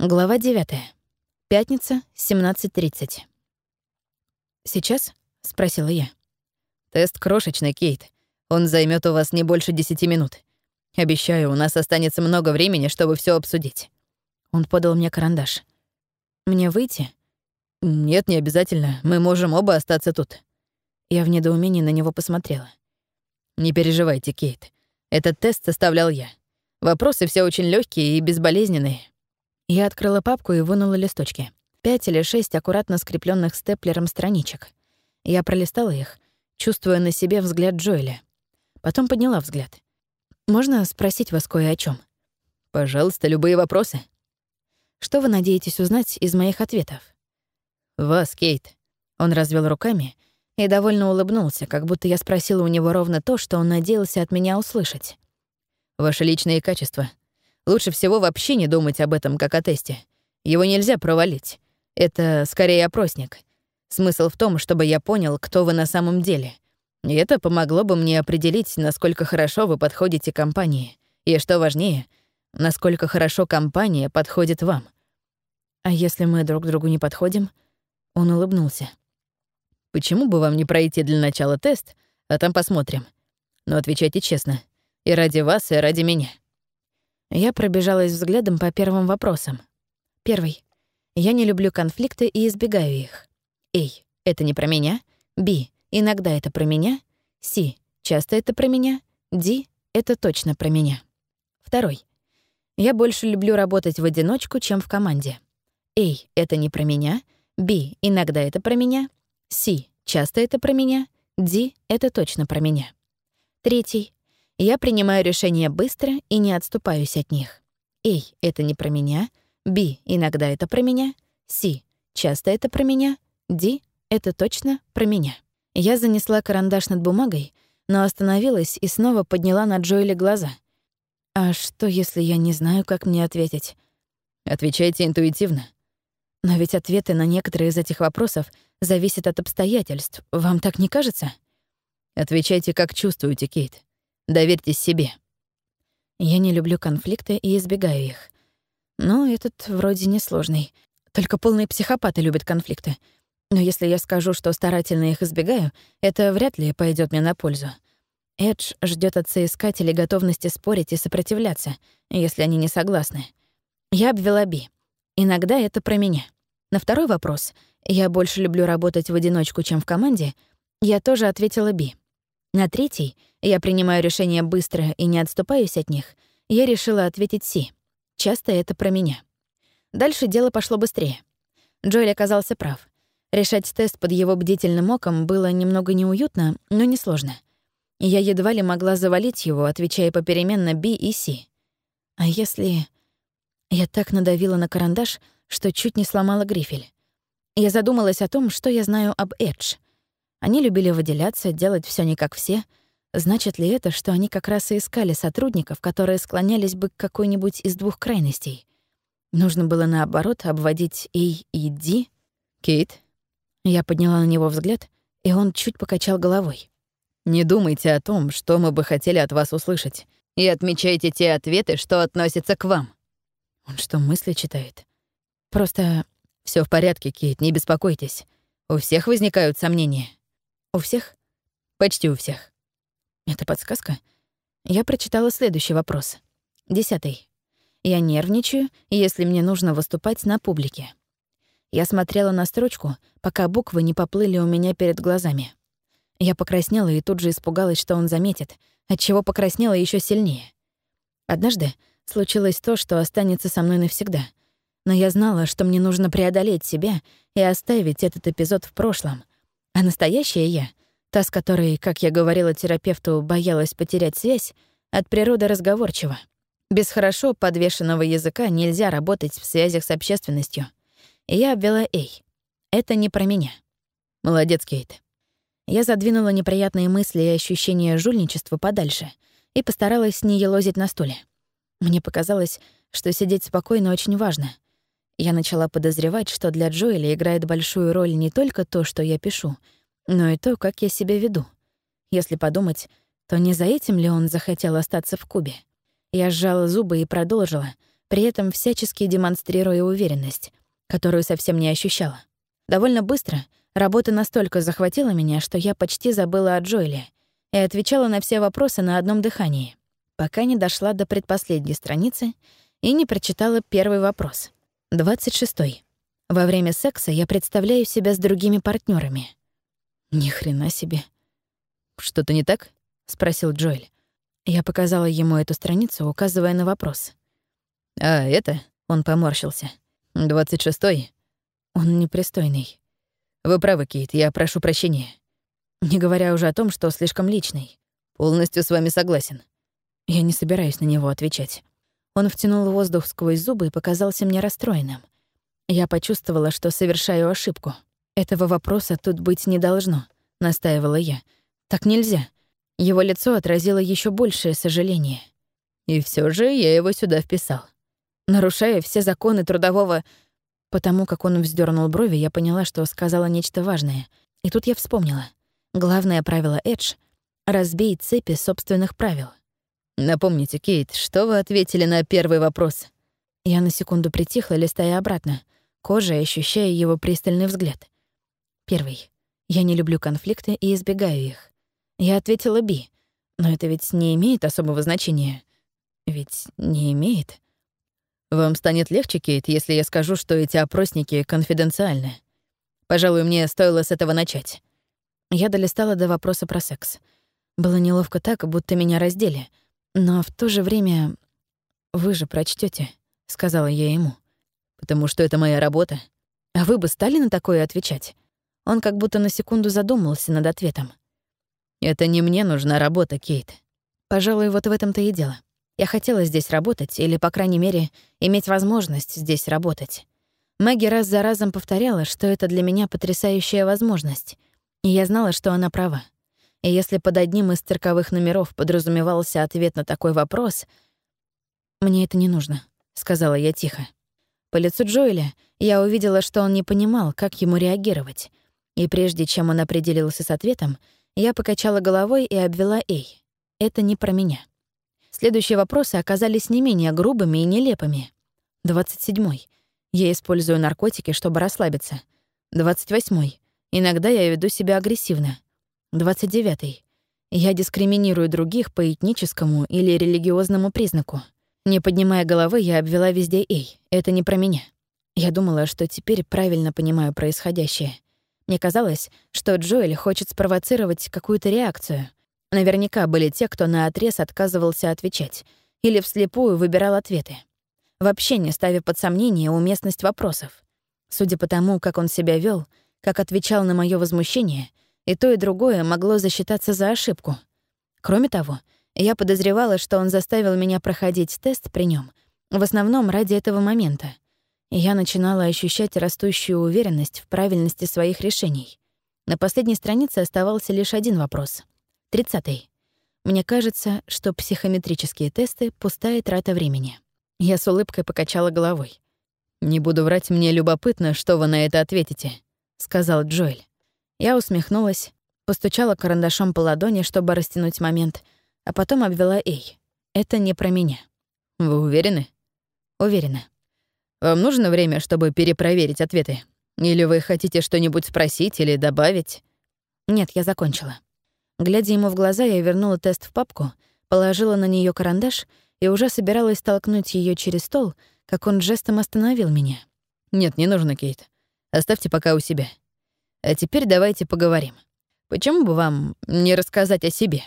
Глава 9. Пятница, 17.30. «Сейчас?» — спросила я. «Тест крошечный, Кейт. Он займет у вас не больше десяти минут. Обещаю, у нас останется много времени, чтобы все обсудить». Он подал мне карандаш. «Мне выйти?» «Нет, не обязательно. Мы можем оба остаться тут». Я в недоумении на него посмотрела. «Не переживайте, Кейт. Этот тест составлял я. Вопросы все очень легкие и безболезненные. Я открыла папку и вынула листочки. Пять или шесть аккуратно скрепленных степлером страничек. Я пролистала их, чувствуя на себе взгляд Джоэля. Потом подняла взгляд. «Можно спросить вас кое о чем? «Пожалуйста, любые вопросы». «Что вы надеетесь узнать из моих ответов?» «Вас, Кейт». Он развел руками и довольно улыбнулся, как будто я спросила у него ровно то, что он надеялся от меня услышать. «Ваши личные качества. Лучше всего вообще не думать об этом как о тесте. Его нельзя провалить. Это скорее опросник. Смысл в том, чтобы я понял, кто вы на самом деле. И это помогло бы мне определить, насколько хорошо вы подходите компании. И что важнее, насколько хорошо компания подходит вам. А если мы друг другу не подходим? Он улыбнулся. Почему бы вам не пройти для начала тест, а там посмотрим? Но отвечайте честно. И ради вас, и ради меня. Я пробежалась взглядом по первым вопросам. Первый. Я не люблю конфликты и избегаю их. Эй, это не про меня. Б. Иногда это про меня. С. Часто это про меня. Д. Это точно про меня. Второй. Я больше люблю работать в одиночку, чем в команде. Эй, это не про меня. Б. Иногда это про меня. С. Часто это про меня. Д. Это точно про меня. Третий. Я принимаю решения быстро и не отступаюсь от них. Эй, это не про меня. Б, иногда это про меня. С, часто это про меня. Д, это точно про меня. Я занесла карандаш над бумагой, но остановилась и снова подняла на Джоэли глаза. А что, если я не знаю, как мне ответить? Отвечайте интуитивно. Но ведь ответы на некоторые из этих вопросов зависят от обстоятельств. Вам так не кажется? Отвечайте, как чувствуете, Кейт. Доверьтесь себе. Я не люблю конфликты и избегаю их. Но этот вроде несложный. Только полные психопаты любят конфликты. Но если я скажу, что старательно их избегаю, это вряд ли пойдет мне на пользу. Эдж ждет от соискателей готовности спорить и сопротивляться, если они не согласны. Я обвела Би. Иногда это про меня. На второй вопрос «Я больше люблю работать в одиночку, чем в команде» я тоже ответила Би. На третий «Я принимаю решения быстро и не отступаюсь от них» я решила ответить «Си». Часто это про меня. Дальше дело пошло быстрее. Джоэль оказался прав. Решать тест под его бдительным оком было немного неуютно, но несложно. Я едва ли могла завалить его, отвечая попеременно «Би» и «Си». А если... Я так надавила на карандаш, что чуть не сломала грифель. Я задумалась о том, что я знаю об Эдж — они любили выделяться, делать все не как все. Значит ли это, что они как раз и искали сотрудников, которые склонялись бы к какой-нибудь из двух крайностей? Нужно было, наоборот, обводить A и D. «Кейт?» Я подняла на него взгляд, и он чуть покачал головой. «Не думайте о том, что мы бы хотели от вас услышать, и отмечайте те ответы, что относятся к вам». Он что, мысли читает? Просто... все в порядке, Кейт, не беспокойтесь. У всех возникают сомнения. У всех? Почти у всех. Это подсказка? Я прочитала следующий вопрос. Десятый. Я нервничаю, если мне нужно выступать на публике. Я смотрела на строчку, пока буквы не поплыли у меня перед глазами. Я покраснела и тут же испугалась, что он заметит, отчего покраснела еще сильнее. Однажды случилось то, что останется со мной навсегда. Но я знала, что мне нужно преодолеть себя и оставить этот эпизод в прошлом, а настоящая я, та, с которой, как я говорила терапевту, боялась потерять связь, от природы разговорчива. Без хорошо подвешенного языка нельзя работать в связях с общественностью. И я обвела «Эй». Это не про меня. Молодец, Кейт. Я задвинула неприятные мысли и ощущения жульничества подальше и постаралась не елозить на стуле. Мне показалось, что сидеть спокойно очень важно — я начала подозревать, что для Джоэля играет большую роль не только то, что я пишу, но и то, как я себя веду. Если подумать, то не за этим ли он захотел остаться в Кубе? Я сжала зубы и продолжила, при этом всячески демонстрируя уверенность, которую совсем не ощущала. Довольно быстро работа настолько захватила меня, что я почти забыла о Джоэле и отвечала на все вопросы на одном дыхании, пока не дошла до предпоследней страницы и не прочитала первый вопрос. 26. -й. Во время секса я представляю себя с другими партнерами. Ни хрена себе. Что-то не так? спросил Джоэль. Я показала ему эту страницу, указывая на вопрос. А это? Он поморщился. Двадцать шестой. Он непристойный. Вы правы, Кейт, я прошу прощения. Не говоря уже о том, что слишком личный. Полностью с вами согласен. Я не собираюсь на него отвечать. Он втянул воздух сквозь зубы и показался мне расстроенным. Я почувствовала, что совершаю ошибку. Этого вопроса тут быть не должно, настаивала я. Так нельзя. Его лицо отразило еще большее сожаление. И все же я его сюда вписал. Нарушая все законы трудового... Потому как он вздернул брови, я поняла, что сказала нечто важное. И тут я вспомнила. Главное правило Эдж — разбей цепи собственных правил. Напомните, Кейт, что вы ответили на первый вопрос? Я на секунду притихла, листая обратно, кожей ощущая его пристальный взгляд. Первый. Я не люблю конфликты и избегаю их. Я ответила «Би», но это ведь не имеет особого значения. Ведь не имеет. Вам станет легче, Кейт, если я скажу, что эти опросники конфиденциальны. Пожалуй, мне стоило с этого начать. Я долистала до вопроса про секс. Было неловко так, будто меня раздели. Но в то же время... «Вы же прочтете, сказала я ему. «Потому что это моя работа». «А вы бы стали на такое отвечать?» Он как будто на секунду задумался над ответом. «Это не мне нужна работа, Кейт». Пожалуй, вот в этом-то и дело. Я хотела здесь работать, или, по крайней мере, иметь возможность здесь работать. Мэгги раз за разом повторяла, что это для меня потрясающая возможность, и я знала, что она права. И если под одним из цирковых номеров подразумевался ответ на такой вопрос, «Мне это не нужно», — сказала я тихо. По лицу Джоэля я увидела, что он не понимал, как ему реагировать, и прежде чем он определился с ответом, я покачала головой и обвела «Эй, это не про меня». Следующие вопросы оказались не менее грубыми и нелепыми. 27. Я использую наркотики, чтобы расслабиться. 28. Иногда я веду себя агрессивно. 29. Я дискриминирую других по этническому или религиозному признаку. Не поднимая головы, я обвела везде «Эй, это не про меня». Я думала, что теперь правильно понимаю происходящее. Мне казалось, что Джоэль хочет спровоцировать какую-то реакцию, Наверняка были те, кто на отрез отказывался отвечать или вслепую выбирал ответы, вообще не ставя под сомнение уместность вопросов. Судя по тому, как он себя вел, как отвечал на мое возмущение, и то, и другое могло засчитаться за ошибку. Кроме того, я подозревала, что он заставил меня проходить тест при нем, в основном ради этого момента. И я начинала ощущать растущую уверенность в правильности своих решений. На последней странице оставался лишь один вопрос — 30. Мне кажется, что психометрические тесты — пустая трата времени. Я с улыбкой покачала головой. «Не буду врать, мне любопытно, что вы на это ответите», — сказал Джоэль. Я усмехнулась, постучала карандашом по ладони, чтобы растянуть момент, а потом обвела «Эй, это не про меня». «Вы уверены?» «Уверена». «Вам нужно время, чтобы перепроверить ответы? Или вы хотите что-нибудь спросить или добавить?» «Нет, я закончила». Глядя ему в глаза, я вернула тест в папку, положила на нее карандаш и уже собиралась толкнуть ее через стол, как он жестом остановил меня. «Нет, не нужно, Кейт. Оставьте пока у себя. А теперь давайте поговорим. Почему бы вам не рассказать о себе?»